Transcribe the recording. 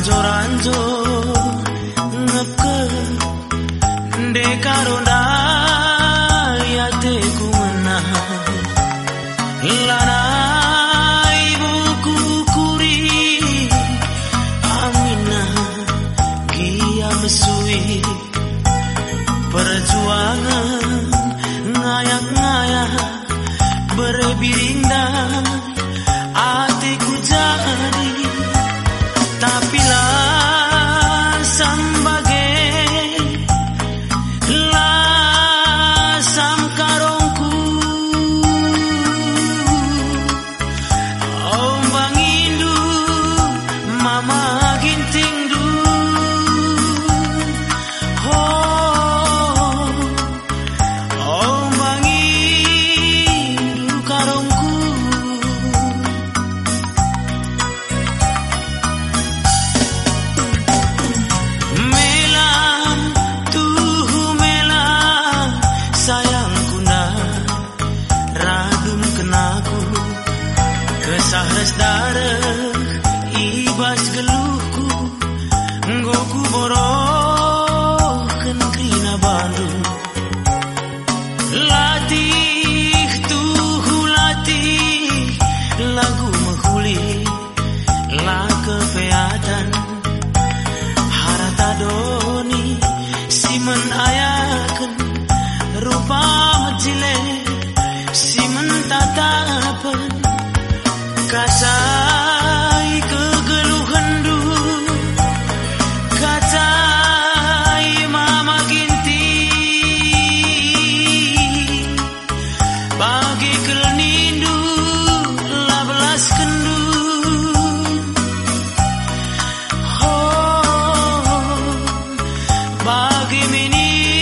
간절한 nggoku borong مني